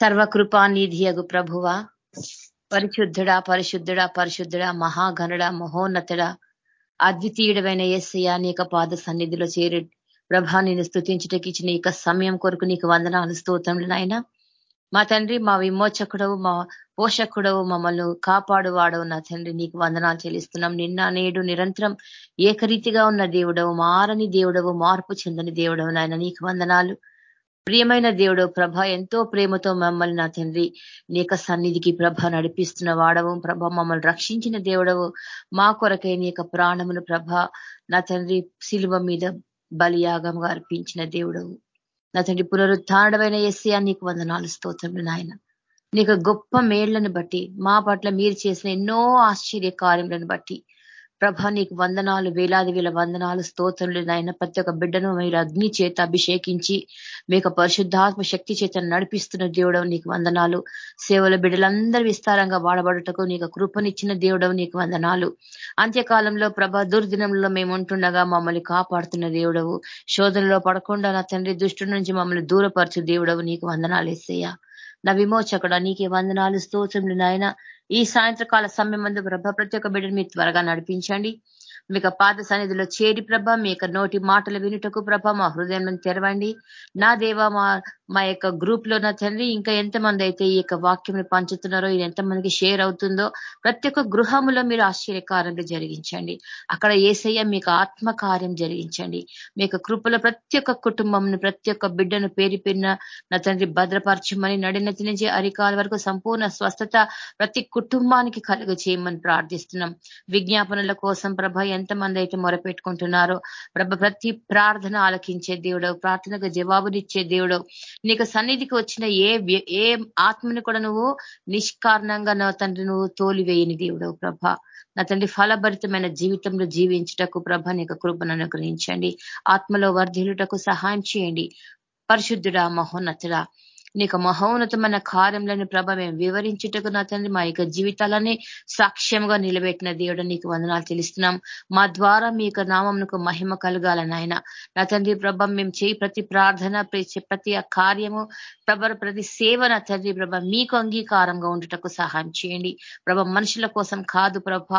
సర్వకృపానిధియగు ప్రభువ పరిశుద్ధుడా పరిశుద్ధుడా పరిశుద్ధుడా మహాగణుడ మహోన్నతుడ అద్వితీయుడమైన ఎస్సయ్య నీక పాద సన్నిధిలో చేరి ప్రభా నేను స్థుతించటకి ఇచ్చిన ఇక సమయం కొరకు నీకు వందనాలు స్తోత్రములు నాయన. మా తండ్రి మా విమోచకుడవు మా పోషకుడవు మమ్మల్ని కాపాడువాడవు నా తండ్రి నీకు వందనాలు చెల్లిస్తున్నాం. నిన్న నేడు నిరంతరం ఏకరీతిగా ఉన్న దేవుడవు మారని దేవుడవు మార్పు చెందని దేవుడవు నాయన నీకు వందనాలు. ప్రియమైన దేవుడు ప్రభ ఎంతో ప్రేమతో మమ్మల్ని నా తండ్రి నీక సన్నిధికి ప్రభ నడిపిస్తున్న వాడవు. ప్రభ మమ్మల్ని రక్షించిన దేవుడవు. మా కొరకై నీ ప్రాణమును ప్రభ నా తండ్రి శిలువ మీద బలియాగంగా అర్పించిన దేవుడవు. నా తండ్రి పునరుద్ధారణమైన ఎస్సీ నీకు వందనాలు స్తోత్రములు నాయన. నీకు గొప్ప మేళ్ళను బట్టి మా పట్ల మీరు చేసిన ఎన్నో ఆశ్చర్య కార్యములను బట్టి ప్రభ నీకు వందనాలు వేలాది వేల వందనాలు స్తోత్రులు నాయన. ప్రతి ఒక్క బిడ్డను మీరు అగ్ని చేత అభిషేకించి మీకు పరిశుద్ధాత్మ శక్తి చేత నడిపిస్తున్న దేవుడవు నీకు వందనాలు. సేవల బిడ్డలందరూ విస్తారంగా వాడబడుటకు నీకు కృపనిచ్చిన దేవుడవు నీకు వందనాలు. అంత్యకాలంలో ప్రభ దుర్దినంలో మేము ఉంటుండగా మమ్మల్ని కాపాడుతున్న దేవుడవు. శోధనలో పడకుండా నా తండ్రి దుష్టు నుంచి మమ్మల్ని దూరపరచు దేవుడవు నీకు వందనాలు వేసేయ నా విమోచకుడ నీకే వందనాలు స్తోత్రములు నాయన. ఈ సాయంత్రకాల సమయం మందు ప్రభ ప్రతి ఒక్క బిడ్డను మీరు త్వరగా నడిపించండి. మీకు పాద సన్నిధిలో చేరి ప్రభ మీ యొక్క నోటి మాటలు వినుటకు ప్రభ మా హృదయం తెరవండి. నా దేవ మా మా యొక్క గ్రూప్లో నా తండ్రి ఇంకా ఎంతమంది అయితే ఈ యొక్క వాక్యం పంచుతున్నారో ఇది ఎంతమందికి షేర్ అవుతుందో ప్రతి ఒక్క గృహములో మీరు ఆశ్చర్యకార్యంలో జరిగించండి. అక్కడ ఏసయ్య మీకు ఆత్మకార్యం జరిగించండి. మీకు కృపలో ప్రతి ఒక్క కుటుంబం ప్రతి ఒక్క బిడ్డను పేరు పిన్న నా తండ్రి భద్రపరచమని నడినతి నుంచి అరికాల వరకు సంపూర్ణ స్వస్థత ప్రతి కుటుంబానికి కలుగ చేయమని ప్రార్థిస్తున్నాం. విజ్ఞాపనల కోసం ప్రభ ఎంతమంది అయితే మొరపెట్టుకుంటున్నారో ప్రభ ప్రతి ప్రార్థన ఆలకించే దేవుడవు ప్రార్థనకు జవాబునిచ్చే దేవుడవు నీకు సన్నిధికి వచ్చిన ఏ ఏ ఆత్మని కూడా నువ్వు నిష్కారణంగా నా తండ్రి నువ్వు తోలివేయని దేవుడవు ప్రభ. నా తండ్రి ఫలభరితమైన జీవితంలో జీవించుటకు ప్రభ నీకు కృపను అనుగ్రహించండి. ఆత్మలో వర్ధిలుటకు సహాయం చేయండి. పరిశుద్ధుడా మహోన్నతుడా నీకు మహోన్నతమైన కార్యములను ప్రభ మేము వివరించుటకు నా తండ్రి మా యొక్క జీవితాలని సాక్ష్యంగా నిలబెట్టిన దేవుడు నీకు వందనాలు తెలుస్తున్నాం. మా ద్వారా మీ యొక్క నామంకు మహిమ కలగాలని నా తండ్రి ప్రభ మేము చేయి ప్రతి ప్రార్థన ప్రతి కార్యము ప్రభ ప్రతి సేవ నా తండ్రి ప్రభ మీకు అంగీకారంగా ఉండుటకు సహాయం చేయండి. ప్రభ మనుషుల కోసం కాదు ప్రభ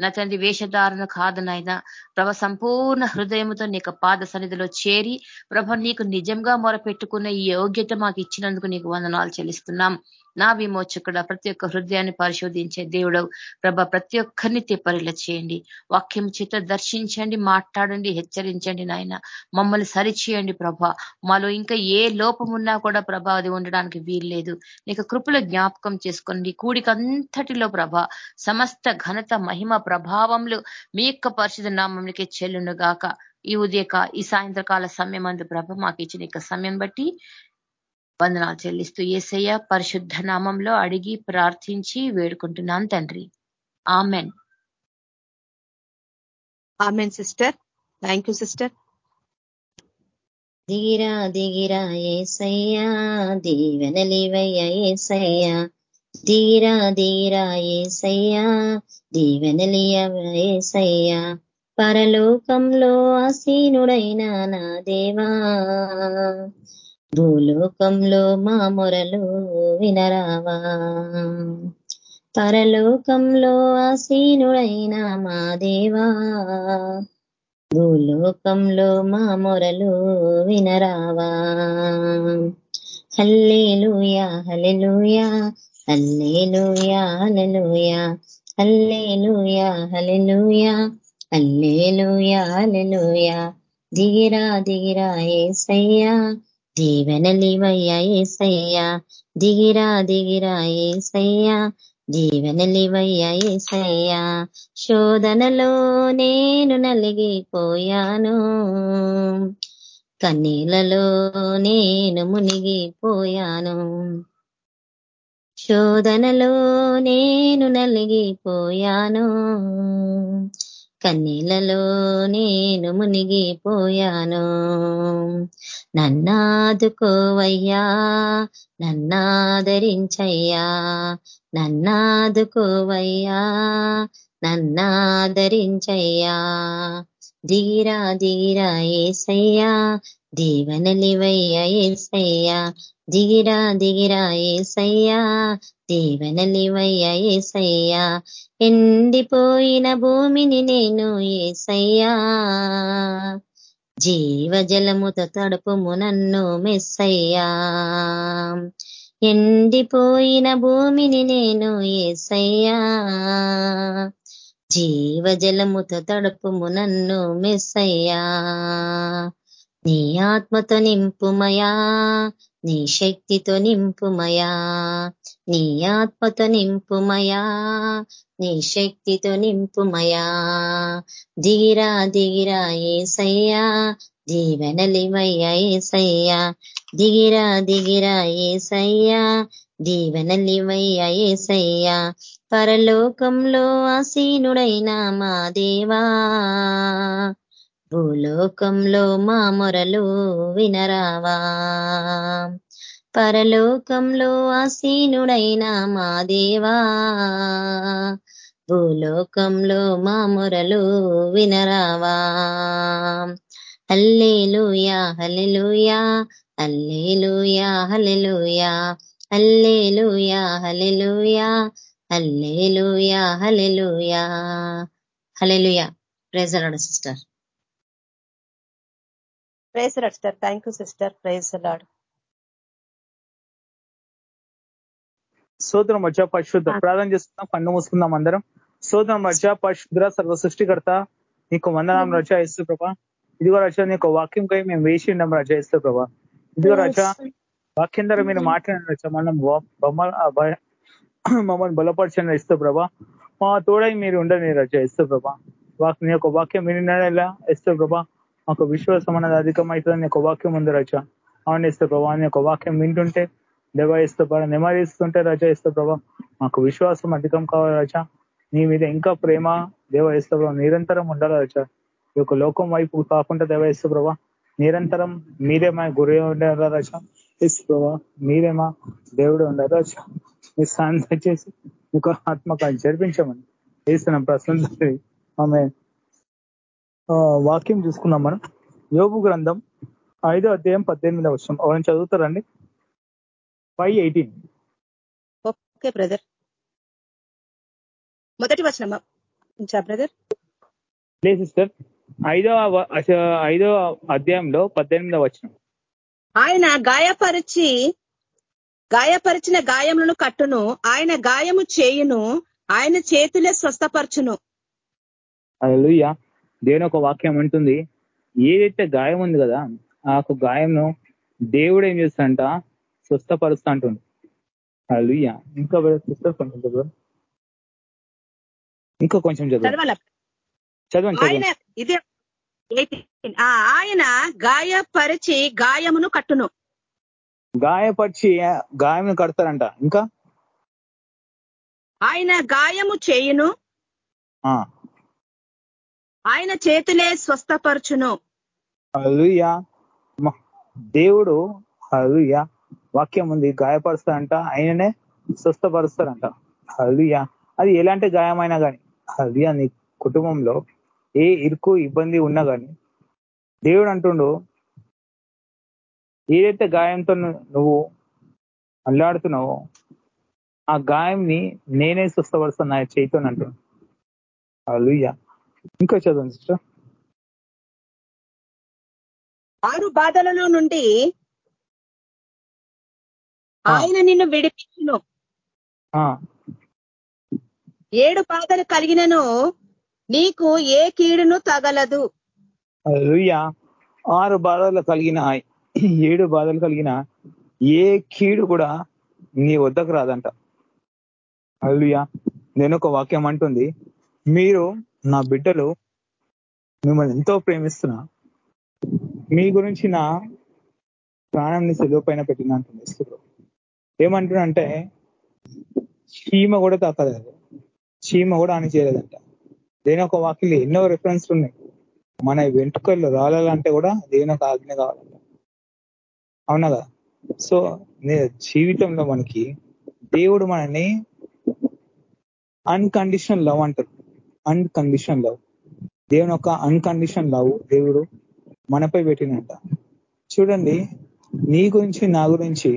నా తండ్రి వేషధారణ కాదు నాయన. ప్రభ సంపూర్ణ హృదయంతో నీకు పాద సన్నిధిలో చేరి ప్రభ నీకు నిజంగా మొరపెట్టుకున్న ఈ యోగ్యత మాకు ఇచ్చిన ఇచ్చినందుకు నీకు వందనాలు చెల్లిస్తున్నాం. నా విమోచకుడ ప్రతి ఒక్క హృదయాన్ని పరిశోధించే దేవుడవు. ప్రభ ప్రతి ఒక్కరిని తెప్పరిల చేయండి. వాక్యం చేత దర్శించండి మాట్లాడండి హెచ్చరించండి నాయన. మమ్మల్ని సరిచేయండి ప్రభ. మాలో ఇంకా ఏ లోపం ఉన్నా కూడా ప్రభ అది ఉండడానికి వీల్లేదు. నీకు కృపల జ్ఞాపకం చేసుకోండి కూడికంతటిలో ప్రభ సమస్త ఘనత మహిమ ప్రభావంలో మీ యొక్క పరిశుధ నామంకి చెల్లును గాక ఈ ఉదయక ఈ సాయంత్రకాల సమయం అందు ప్రభ మాకు ఇచ్చిన సమయం బట్టి వందనాలు చెల్లిస్తూ ఏసయ్య పరిశుద్ధ నామంలో అడిగి ప్రార్థించి వేడుకుంటున్నాను తండ్రి. Amen. Amen sister. Thank you sister. దిగిరా దిగిరా ఏసయ్యా. దీవెనలివయ్యా ఏసయ్యా. దిగిరా దిగిరా ఏసయ్యా. దీవెనలియ ఏసయ్యా. పరలోకంలో ఆసీనుడైన నా దేవా. భూలోకంలో మా మొరలు వినరావా. పరలోకంలో ఆసీనుడైన మా దేవా. భూలోకంలో మా మొరలు వినరావా. Hallelujah hallelujah hallelujah hallelujah hallelujah hallelujah hallelujah hallelujah దిగిరా దిగిరా ఏసయ్యా. దీవెనలివయ్యా ఏసయ్యా దిగిరా దిగిరా ఏసయ్యా దీవెనలివయ్యా ఏసయ్యా శోధనలో నేను నలిగిపోయాను. కన్నీలలో నేను మునిగిపోయాను. శోధనలో నేను నలిగిపోయాను. కన్నీలలో నేను మునిగిపోయాను. నన్నాదుకోవయ్యా నన్నాదరించయ్యా నన్నాదుకోవయ్యా నన్నాదరించయ్యా. దిగిరా దిగిరా ఏసయ్యా దీవెనలివయ్య ఏసయ్యా దిగిరా దిగిరా ఏసయ్యా దీవెనలివయ్య ఏసయ్యా ఎండిపోయిన భూమిని నేను ఏసయ్యా. జీవజలముతో తడుపుము నన్ను మెస్సయ్యా. ఎండిపోయిన భూమిని నేను ఏసయ్యా. జీవజలముతో తడుపుము నన్ను మెస్సయ్యా. నీ ఆత్మతో నింపుమయా నీ శక్తితో నింపుమయా నీ ఆత్మతో నింపుమయా నీ శక్తితో నింపుమయా దిగిరా దిగిరా ఏసయ్యా దీవెనలివయ్యా ఏసయ్యా. దిగిరా దిగిరా ఏసయ్యా దీవెనలివయ్యా ఏసయ్యా. పరలోకంలో ఆసీనుడైన మా దేవా. భూలోకంలో మా మొరలు వినరావా? పరలోకంలో ఆసీనుడైన మా దేవా? భూలోకంలో మా మొరలు వినరావా? హల్లేలుయా లూయా hallelujah hallelujah hallelujah hallelujah hallelujah లూయా hallelujah praise the lord sister praise lord sister thank you sister praise lord సోదరం వచ్చా పరిశుద్ధ ప్రార్థన చేస్తున్నాం కన్ను మూసుకుందాం అందరం. సోదరం వచ్చా పరిశుద్ర సర్వ సృష్టికర్త నీకు వందనాం రచా ఇస్తూ ప్రభా. ఇదిగో రచ నీకు వాక్యం కై మేము వేసి ఉండం రచా ఇస్తూ ప్రభా. ఇదిగో రచ వాక్యం ద్వారా మీరు మాట్లాడిన రచ మనం మమ్మల్ని బలపరచని ఇస్తూ ప్రభా. మా తోడై మీరు ఉండని రచ ఇస్తూ ప్రభా. వాక్ నీ యొక్క వాక్యం వినలా ఇస్తూ ప్రభా. మాకు విశ్వాసం అనేది అధికమవుతుందని ఒక వాక్యం ఉంది రచ. అవును ఇస్తూ ప్రభా అని ఒక వాక్యం వింటుంటే దేవ ఇస్తూ ప్రభా నెమరిస్తుంటే రచ ఇస్తూ ప్రభా మాకు విశ్వాసం అధికం కావాలి రచ. నీ మీద ఇంకా ప్రేమ దేవ ప్రభా నిరంతరం ఉండాలి రచ. ఈ యొక్క లోకం వైపు కాకుండా దేవ ప్రభా నిరంతరం మీరే మా గురి ఉండాలి రచ. ఇస్తూ ప్రభా మీరే మా దేవుడు ఉండాలి రచ. మీ సాయం తెచ్చేసి మీకు ఆత్మకాలు జరిపించమని. వేస్తున్నాం ప్రశ్న ఆమె వాక్యం చూసుకున్నాం మనం. యోగు గ్రంథం ఐదో అధ్యాయం పద్దెనిమిదవ వర్షం ఎవరైనా చదువుతారండి? ఫైవ్ ఎయిటీన్ ఓకే బ్రదర్ మొదటి వచనం బ్రదర్ లేదు సిస్టర్ ఐదో ఐదో అధ్యాయంలో పద్దెనిమిదవ వచనం. ఆయన గాయపరిచి గాయపరిచిన గాయములను కట్టును. ఆయన గాయము చేయును. ఆయన చేతులే స్వస్థపరచును. దేవుని ఒక వాక్యం అంటుంది ఏదైతే గాయం ఉంది కదా ఆ గాయంను దేవుడు ఏం చేస్తాడంట? స్వస్థపరుస్తా అంటుంది అలలుయ్య ఇంకా కొంచెం చదువు. ఇంకా కొంచెం చదువు. చదవండి ఆయన ఇదే ఆయన గాయపరిచి గాయమును కట్టును. గాయపరిచి గాయం కడతారంట. ఇంకా? ఆయన గాయము చేయును. ఆయన చేతులే స్వస్థపరచును. అలుయ దేవుడు అలుయ వాక్యం ఉంది గాయపరుస్తారంట ఆయననే స్వస్థపరుస్తారంట అలుయ అది ఎలాంటి గాయమైనా కానీ అలుయ నీ కుటుంబంలో ఏ ఇరుకు ఇబ్బంది ఉన్నా కానీ దేవుడు అంటుండు ఏదైతే గాయంతో నువ్వు అల్లాడుతున్నావో ఆ గాయంని నేనే స్వస్థపరుస్తాను నా చేతితో అంటున్నాను అలుయ్య ఇంకో చదవండి సిస్టర్ ఆరు బాధలలో నుండి ఆయన నిన్ను విడిపించును. ఏడు బాధలు కలిగినను నీకు ఏ కీడును తగలదు. ఆరు బాధలు కలిగిన ఏడు బాధలు కలిగిన ఏ కీడు కూడా నీ వద్దకు రాదంట. అల్లుయా నేను ఒక వాక్యం అంటుంది. మీరు నా బిడ్డలు మిమ్మల్ని ఎంతో ప్రేమిస్తున్నా. మీ గురించి నా ప్రాణాన్ని సెలవు పైన పెట్టిన అంటుంది ఏమంటున్నంటే చీమ కూడా తాకలేదు. చీమ కూడా అని చేయలేదంట. దేని ఒక వాక్యలు ఎన్నో రిఫరెన్స్లు ఉన్నాయి. మన వెంట్రుకలు రాలాలంటే కూడా దేని ఒక ఆజ్ఞ కావాలంట. అవునా కదా? సో జీవితంలో మనకి దేవుడు మనని అన్కండిషనల్ లవ్ అంటారు అన్కండిషన్ లవ్ దేవుని యొక్క అన్కండిషన్ లవ్ దేవుడు మనపై పెట్టినంట చూడండి నీ గురించి నా గురించి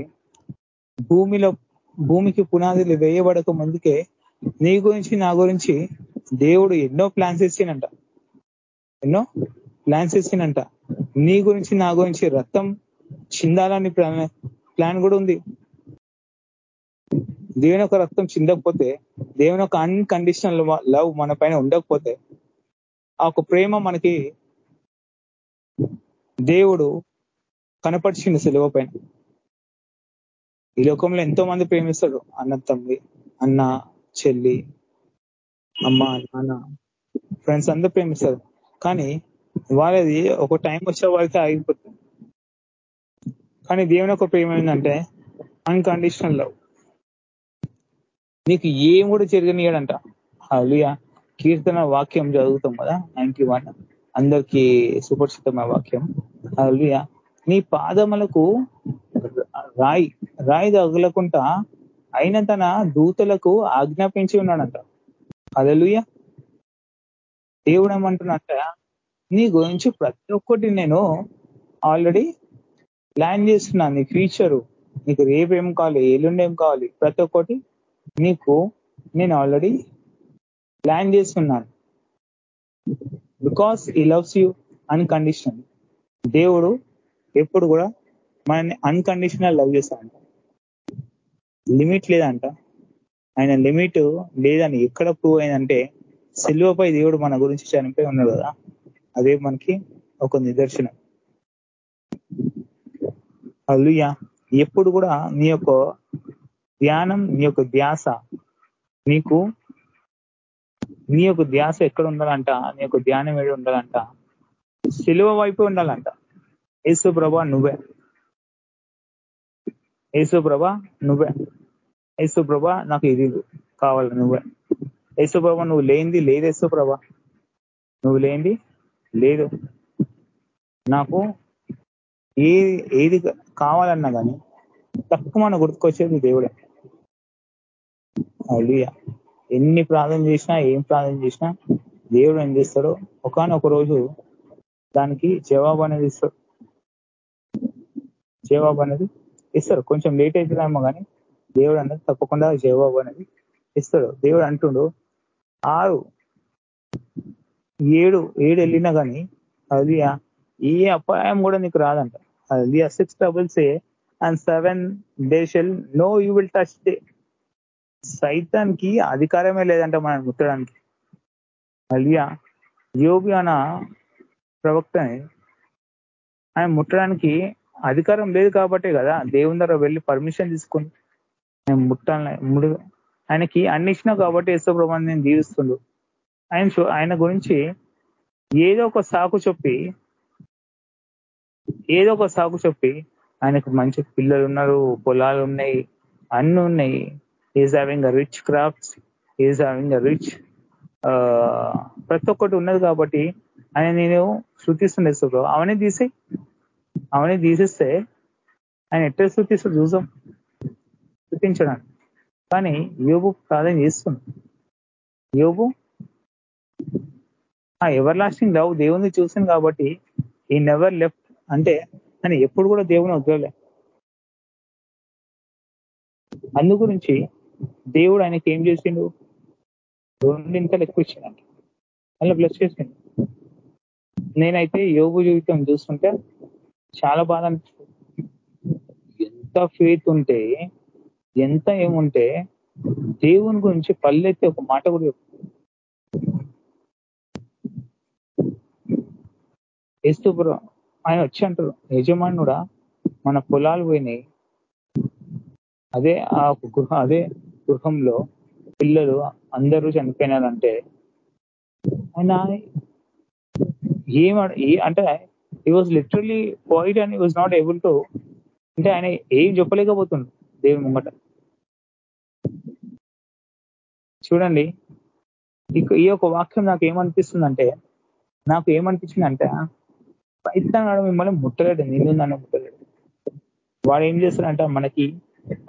భూమిలో భూమికి పునాదులు వేయబడక ముందుకే నీ గురించి నా గురించి దేవుడు ఎన్నో ప్లాన్స్ ఇచ్చినంట ఎన్నో ప్లాన్స్ ఇచ్చినంట నీ గురించి నా గురించి రక్తం చిందాలని ప్లాన్ కూడా ఉంది. దేవుని యొక్క రక్తం చిందకపోతే దేవుని యొక్క అన్కండిషనల్ లవ్ మన పైన ఉండకపోతే ఆ ఒక ప్రేమ మనకి దేవుడు కనపరిచిండు సెలవు పైన. ఈ లోకంలో ఎంతో మంది ప్రేమిస్తాడు. అన్న తమ్మి అన్న చెల్లి అమ్మ నాన్న ఫ్రెండ్స్ అందరూ ప్రేమిస్తారు. కానీ వాళ్ళది ఒక టైం వచ్చే వాళ్ళకి ఆగిపోతుంది. కానీ దేవుని యొక్క ప్రేమ ఏంటంటే అన్కండిషనల్ లవ్ నీకు ఏం కూడా జరగనియాడంట అలియా కీర్తన వాక్యం చదువుతాం కదా నైన్టీ వన్ అందరికీ సుపరిచితమైన వాక్యం. అలియా నీ పాదములకు రాయి రాయి తగలకుండా అయిన తన దూతలకు ఆజ్ఞాపించి ఉన్నాడంట. అదలుయ దేవుడు ఏమంటున్నట్ట నీ గురించి ప్రతి ఒక్కటి నేను ఆల్రెడీ ప్లాన్ చేస్తున్నా నీ ఫ్యూచరు. నీకు రేపు ఏం కావాలి ఎల్లుండేం ఏం కావాలి ప్రతి ఒక్కటి నీకు నేను ఆల్రెడీ ప్లాన్ చేస్తున్నాను. Because he loves you unconditional దేవుడు ఎప్పుడు కూడా మనల్ని అన్కండిషనల్ లవ్ చేస్తాడంట. లిమిట్ లేదంట. ఆయన లిమిట్ లేదని ఎక్కడ ప్రూవ్ అయిందంటే సిల్వపై దేవుడు మన గురించి చనిపోయి ఉన్నాడు కదా అదే మనకి ఒక నిదర్శనం. అల్లుయ ఎప్పుడు కూడా నీ యొక్క ధ్యానం నీ యొక్క ధ్యాస. నీకు నీ యొక్క ధ్యాస ఎక్కడ ఉండాలంట నీ యొక్క ధ్యానం ఏడు ఉండాలంట? సిలువ వైపు ఉండాలంట. యేసు ప్రభా నువ్వే. యేసు ప్రభా నువ్వే. యేసు ప్రభా నాకు ఇది కావాలి నువ్వే. యేసు ప్రభా నువ్వు లేనిది లేదు యేసు ప్రభా. నువ్వు లేనిది లేదు. నాకు ఏ ఏది కావాలన్నా కానీ తక్కువ మన గుర్తుకొచ్చేది దేవుడే. అలియా ఎన్ని ప్రార్థన చేసినా ఏం ప్రార్థన చేసినా దేవుడు ఏం చేస్తాడో ఒకనొక రోజు దానికి జవాబు అనేది ఇస్తాడు. జవాబు అనేది ఇస్తాడు. కొంచెం లేట్ అవుతుందేమో కానీ దేవుడు అనేది తప్పకుండా జవాబు అనేది ఇస్తాడు. దేవుడు అంటుండు ఆరు ఏడు ఏడు వెళ్ళినా కానీ అది ఏ అపాయం కూడా నీకు రాదంట. అది six doubles a and seven day shall no you will touch day సైతానికి అధికారమే లేదంట మనం ముట్టడానికి. అలియా యోగి అన ప్రవక్తని ఆయన ముట్టడానికి అధికారం లేదు కాబట్టే కదా దేవుని దగ్గర వెళ్ళి పర్మిషన్ తీసుకుని నేను ముట్టాలని ముడు ఆయనకి అన్ని ఇచ్చినా కాబట్టి యేసు ప్రభావం నేను దీవిస్తుండు. ఆయన ఆయన గురించి ఏదో ఒక సాకు చెప్పి ఏదో ఒక సాకు చెప్పి ఆయనకు మంచి పిల్లలు ఉన్నారు పొలాలు ఉన్నాయి అన్ని ఉన్నాయి. Is having a rich crafts is having a rich ప్రతి ఒక్కటి ఉన్నది కాబట్టి ఆయన నేను శృతిస్తుండే సుబ్రో అవన్నీ తీసి అవన్నీ తీసిస్తే ఆయన ఎట్ట శృతిస్తూ చూసాం శృతించడానికి. కానీ యోబు ప్రార్థన చేస్తుంది. యోబు ఆ ఎవర్ లాస్టింగ్ లవ్ దేవుని చూసింది కాబట్టి ఈ నెవర్ లెఫ్ట్ అంటే ఆయన ఎప్పుడు కూడా దేవుని వదలలే. అందు గురించి దేవుడు ఆయనకి ఏం చేసిండు? రెండింతలు ఎక్కువ ఇచ్చిందంట అలా బ్లెస్ చేసిండు. నేనైతే యోగు జీవితం చూస్తుంటే చాలా బాధ అనిపిస్తుంది. ఎంత ఫేత్ ఉంటే ఎంత ఏముంటే దేవుని గురించి పల్లెత్తి ఒక మాట కూడా వేస్తూ ఆయన వచ్చి అంటారు యజమానుడా మన పొలాలు పోయినాయి. అదే ఆ గృహ అదే గృహంలో పిల్లలు అందరూ చనిపోయినారంటే ఆయన ఏం అంటే he was literally point and was not able to అంటే ఆయన ఏం చెప్పలేకపోతుండు దేవుని ముంగట. చూడండి ఈ యొక్క వాక్యం నాకు ఏమనిపిస్తుందంటే నాకు ఏమనిపించిందంటే ప్రయత్నం మిమ్మల్ని ముట్టలేడు నిన్ను నన్ను ముట్టలేడు. వాడు ఏం చేస్తాడంట మనకి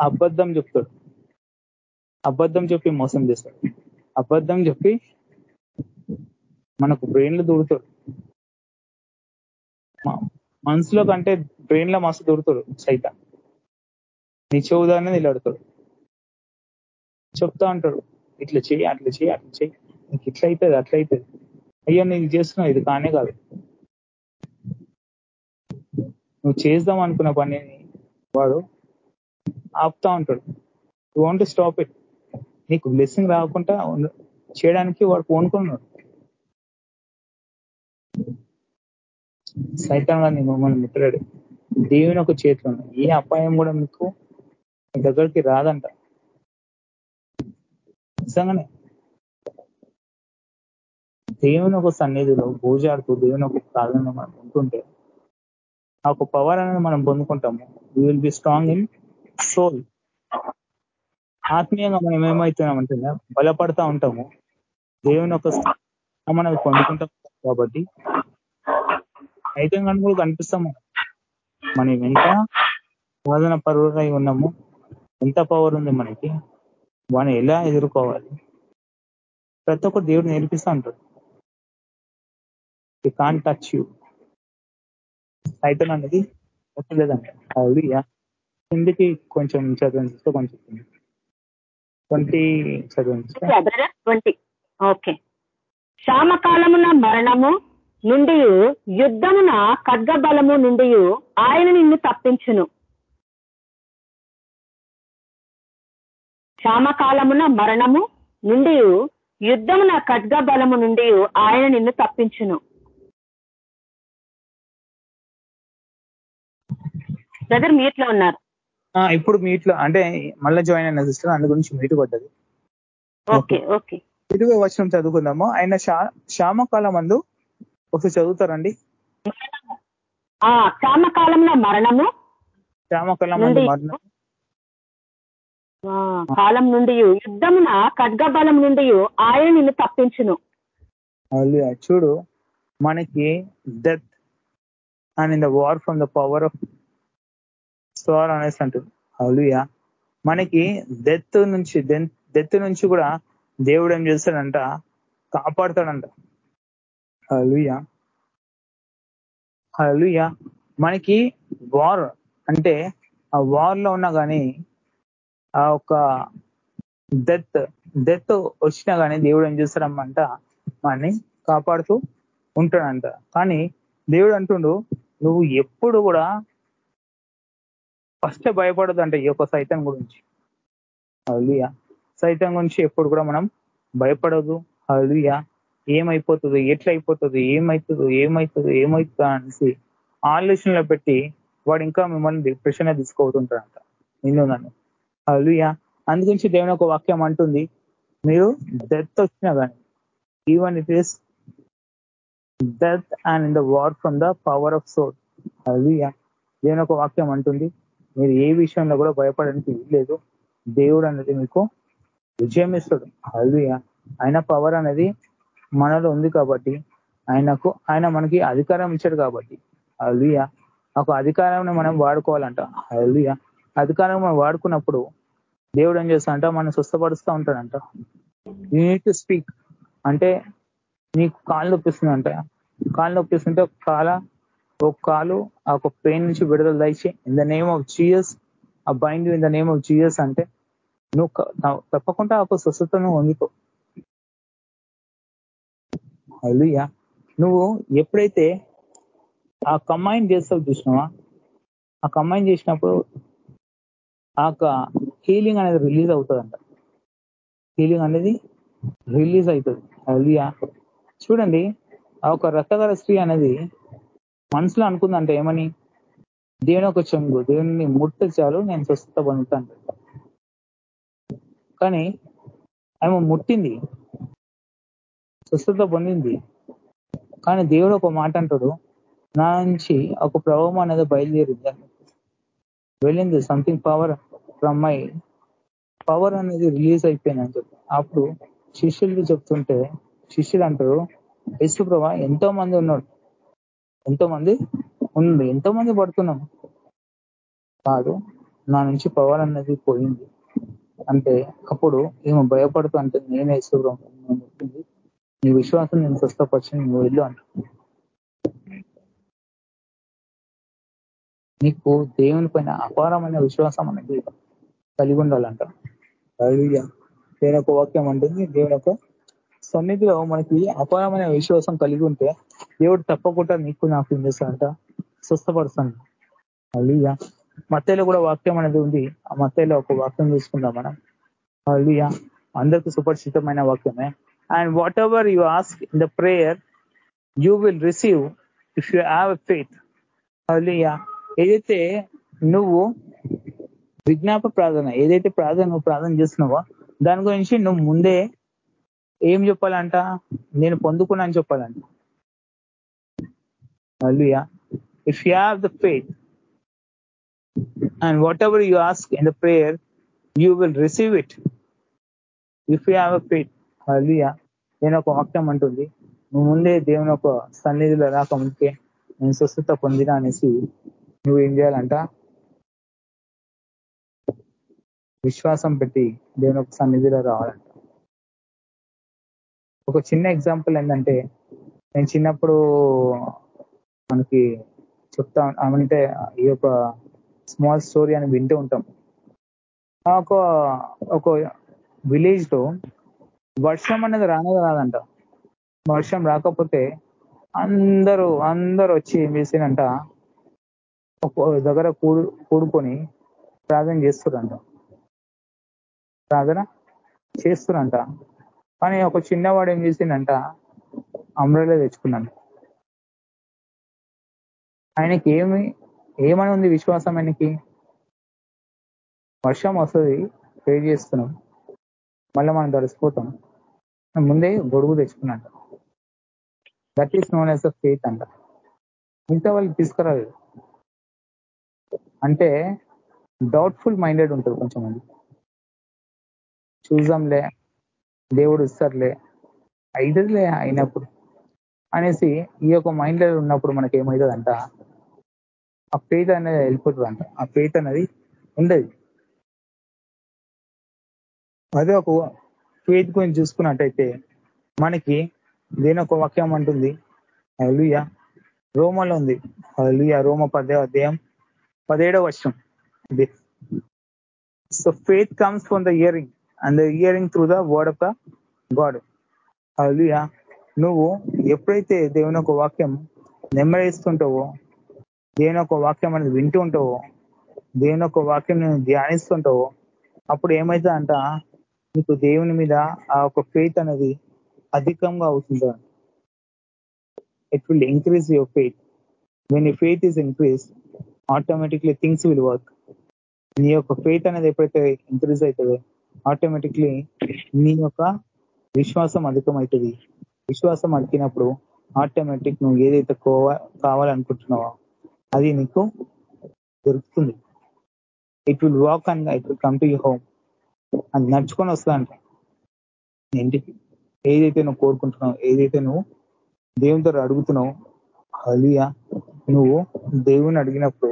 అబద్ధం చెప్తాడు. అబద్ధం చెప్పి మోసం చేస్తాడు. అబద్ధం చెప్పి మనకు బ్రెయిన్లు దూరుతాడు. మనసులో కంటే బ్రెయిన్లో మస్తు దూరుతాడు సైతం. నీ చెవుదాన్ని నిలబడతాడు. చెప్తా ఉంటాడు ఇట్లా చెయ్యి అట్లా చెయ్యి అట్లా చెయ్యి. నీకు ఇట్లా అవుతుంది అట్లా అవుతుంది అయ్యా నీకు చేస్తున్నావు ఇది కానే కాదు. నువ్వు చేద్దాం అనుకున్న పనిని వాడు ఆపుతా ఉంటాడు. యూ వాంట్ స్టాప్ ఇట్ నీకు బ్లెస్సింగ్ రాకుండా చేయడానికి వాడు కోనుకున్నాడు. సైతంగా నేను మమ్మల్ని ముట్టడాడు దేవుని ఒక చేతిలో ఉంది. ఏ అపాయం కూడా మీకు మీ దగ్గరికి రాదంట. నిజంగానే. దేవుని ఒక సన్నిధిలో పూజాడుతూ దేవుని ఒక ప్రాధాన్యం మనం ఉంటుంటే ఆ ఒక పవర్ అనేది మనం పొందుకుంటాము. We will be strong in soul ఆత్మీయంగా మనం ఏమవుతున్నామంటే బలపడతా ఉంటాము. దేవుని ఒక మనం పొందుకుంటాం కాబట్టి అయితే కూడా కనిపిస్తాము మనం. ఎంత సాధన పరువులై ఉన్నాము ఎంత పవర్ ఉంది మనకి వాడిని ఎలా ఎదుర్కోవాలి? ప్రతి ఒక్కరు దేవుడు నేర్పిస్తూ ఉంటాడు. యూ కాన్ టచ్ యూ సైతం అనేది లేదంట అది కిందికి కొంచెం చదివిస్తే కొంచెం ట్వంటీ ట్వంటీ ఓకే శ్యామకాలమున మరణము నుండి యుద్ధమున ఖడ్గబలము నుండి ఆయన నిన్ను తప్పించును. శ్యామకాలమున మరణము నుండి యుద్ధమున ఖడ్గబలము నుండి ఆయన నిన్ను తప్పించును. బ్రదర్ మీట్లో ఉన్నారు. ఆ, ఇప్పుడు మీట్లో అంటే మళ్ళీ జాయిన్ అయిన సిస్టర్ అందు గురించి మీటు పడ్డది. Okay okay. వచనం చదువుకుందాము. ఆయన శ్యామకాలం మందు ఒకసారి చదువుతారండి. శ్యామకాలంలో మరణము. శ్యామకాలం మరణం కాలం నుండి యుద్ధమున ఖడ్గ బలం నుండి ఆయన నిన్ను తప్పించును. చూడు మనకి death and in the war from the power of స్వరం అనేసి అంటుంది. హల్లెలూయా. మనకి డెత్ నుంచి డెత్ నుంచి కూడా దేవుడు ఏం చేస్తాడంట? కాపాడుతాడంట. అలుయ హల్లెలూయా. మనకి వార్ అంటే ఆ వార్లో ఉన్నా కానీ ఆ ఒక డెత్ డెత్ వచ్చినా కానీ దేవుడు ఏం చేస్తాడమ్మంట? మనని కాపాడుతూ ఉంటాడంట. కానీ దేవుడు అంటుండు నువ్వు ఎప్పుడు కూడా ఫస్ట్ భయపడదు అంటే ఈ యొక్క సైతం గురించి. హలుయా సైతం గురించి ఎప్పుడు కూడా మనం భయపడదు. హలుయా ఏమైపోతుందో? ఎట్లా అయిపోతుంది ఏమవుతుందో ఏమవుతుందో ఏమవుతుందో అనేసి ఆలోచనలో పెట్టి వాడు ఇంకా మిమ్మల్ని డిప్రెషన్ తీసుకోబోతుంటాడంట నిన్ను నన్ను. హలుయా అందుగురించి దేవుని ఒక వాక్యం అంటుంది. మీరు డెత్ వచ్చినా కానీ even it is death and in the war from the power of soul hallelujah దేవుని ఒక వాక్యం అంటుంది. మీరు ఏ విషయంలో కూడా భయపడడానికి లేదు దేవుడు అనేది మీకు విజయం ఇస్తాడు. హలుయా ఆయన పవర్ అనేది మనలో ఉంది కాబట్టి ఆయనకు ఆయన మనకి అధికారం ఇచ్చాడు కాబట్టి. హలుయా ఒక అధికారాన్ని మనం వాడుకోవాలంట. హలుయా అధికారం మనం వాడుకున్నప్పుడు దేవుడు ఏం చేస్తాడంట? మనం స్వస్థపరుస్తూ ఉంటాడంట. యూ నీడ్ టు స్పీక్ అంటే నీకు కాళ్ళు నొప్పిస్తుందంట కాళ్ళు నొప్పిస్తుంటే కాల ఒక కాలు ఆ ఒక పెయిన్ నుంచి విడుదల దయచి in the name of Jesus ఆ bind in the name of Jesus అంటే నువ్వు తప్పకుండా ఆ ఒక స్వస్థతను పొందుకో. నువ్వు ఎప్పుడైతే ఆ కంబైన్ చేస్తావు చూసినావా? ఆ కంబైన్ చేసినప్పుడు ఆ యొక్క హీలింగ్ అనేది రిలీజ్ అవుతుందంట. హీలింగ్ అనేది రిలీజ్ అవుతుంది. హల్లెలూయా చూడండి ఆ ఒక రక్తగల స్త్రీ అనేది మనసులో అనుకుందంట ఏమని? దేవుని ఒక చెంగు దేవుని ముట్ట చాలు నేను స్వస్థత పొందుతాను. కానీ ఆమె ముట్టింది. స్వస్థత పొందింది. కానీ దేవుడు ఒక మాట అంటాడు నా నుంచి ఒక ప్రభావం అనేది బయలుదేరింది. వెళ్ళింది something power from my power అనేది రిలీజ్ అయిపోయింది అని చెప్పి. అప్పుడు శిష్యులు చెప్తుంటే శిష్యులు అంటారు యేసు ప్రభా ఎంతో మంది ఉన్నాడు ఎంతో మంది ఉంది ఎంతో మంది పడుతున్నాం. కాదు నా నుంచి పవర్ అనేది పోయింది. అంటే అప్పుడు ఏమో భయపడుతూ అంటే నేనే యేసు నీ విశ్వాసం నేను స్వస్థపరిచిన నువ్వు వెళ్ళు అంట. నీకు దేవుని పైన అపారమైన విశ్వాసం అనేది కలిగి ఉండాలంట. దేవుని యొక్క వాక్యం అంటుంది దేవుని యొక్క సన్నిధిలో మనకి అపారమైన విశ్వాసం కలిగి ఉంటే దేవుడు తప్పకుండా నీకు నాకు ఏం చేస్తాడంట. స్వస్థపడుతుంది అలియా మత్తైలో కూడా వాక్యం అనేది ఉంది. ఆ మత్తలో ఒక వాక్యం తీసుకుందాం మనం. అలియా అందరికి సుపరిచితమైన వాక్యమే. And whatever you ask in the prayer you will receive if you have faith Alia ఏదైతే నువ్వు విజ్ఞాప ప్రార్థన ఏదైతే ప్రార్థన నువ్వు ప్రార్థన చేస్తున్నావో దాని గురించి నువ్వు ముందే ఏం చెప్పాలంట? నేను పొందుకున్నా అని చెప్పాలంట. Alia if you have the faith and whatever you ask in the prayer you will receive it if you have a faith Alia నేను ఒక వాక్యం అంటుంది. నువ్వు ముందే దేవుని ఒక సన్నిధిలో రాక ముందుకే నేను స్వస్థత పొందిన అనేసి నువ్వు ఏం చేయాలంట? విశ్వాసం పెట్టి దేవుని ఒక సన్నిధిలో రావాలంట. ఒక చిన్న ఎగ్జాంపుల్ ఏంటంటే నేను చిన్నప్పుడు మనకి చెప్తా అంటే ఈ యొక్క స్మాల్ స్టోరీ అని వింటూ ఉంటాం. ఒక ఒక విలేజ్లో వర్షం అనేది రానేది రాదంట. వర్షం రాకపోతే అందరూ అందరూ వచ్చి ఏం చేసినంట ఒక దగ్గర కూడు కూడుకొని ప్రార్థన చేస్తురంట. ప్రార్థన చేస్తురంట. కానీ ఒక చిన్నవాడు ఏం చేసిండంట? అమరలో తెచ్చుకున్నాను ఆయనకి ఏమి ఏమని ఉంది విశ్వాసం ఆయనకి? వర్షం వస్తుంది ప్రే చేస్తున్నాం. మళ్ళీ మనం తడిసిపోతాం. ముందే గొడుగు తెచ్చుకున్నాడు. That is known as a faith అంట. మిగతా వాళ్ళు తీసుకురాలేదు. అంటే డౌట్ఫుల్ మైండెడ్ ఉంటుంది కొంచెం మంది చూద్దాంలే. దేవుడు ఇస్తారులే అయితదిలే అయినప్పుడు అనేసి ఈ యొక్క మైండ్లో ఉన్నప్పుడు మనకి ఏమవుతుందంట ఆ ఫెయిత్ అనేది వెళ్ళిపోతుందంట. ఆ ఫెయిత్ అనేది ఉండదు. అదే ఒక ఫెయిత్ గురించి చూసుకున్నట్టయితే మనకి దేని ఒక వాక్యం అంటుంది? అలుయ రోమలో ఉంది. అలుయ రోమ పదే అధ్యాయం పదిహేడవ వర్షం so faith comes from the hearing and hearing through the word of the God Alia నువ్వు ఎప్పుడైతే దేవుని ఒక వాక్యం నెమ్మదిస్తుంటావో దేవుని ఒక వాక్యం అనేది వింటూ ఉంటావో దేవుని ఒక వాక్యం నేను ధ్యానిస్తుంటావో అప్పుడు ఏమవుతుందంట నీకు దేవుని మీద ఆ ఒక ఫెయిత్ అనేది అధికంగా అవుతుంది? It will increase your faith when you faith is increase automatically things will work నీ యొక్క ఫెయిత్ అనేది ఎప్పుడైతే ఇంక్రీజ్ అవుతుందో ఆటోమేటిక్లీ నీ యొక్క విశ్వాసం అధికమవుతుంది. విశ్వాసం అడిగినప్పుడు ఆటోమేటిక్ నువ్వు ఏదైతే కావాలనుకుంటున్నావో అది నీకు దొరుకుతుంది. It will walk and it will come to you home అది నడుచుకొని వస్తుందంట. ఇంటికి. ఏదైతే నువ్వు కోరుకుంటున్నావు ఏదైతే నువ్వు దేవునితో అడుగుతున్నావు అలియా నువ్వు దేవుని అడిగినప్పుడు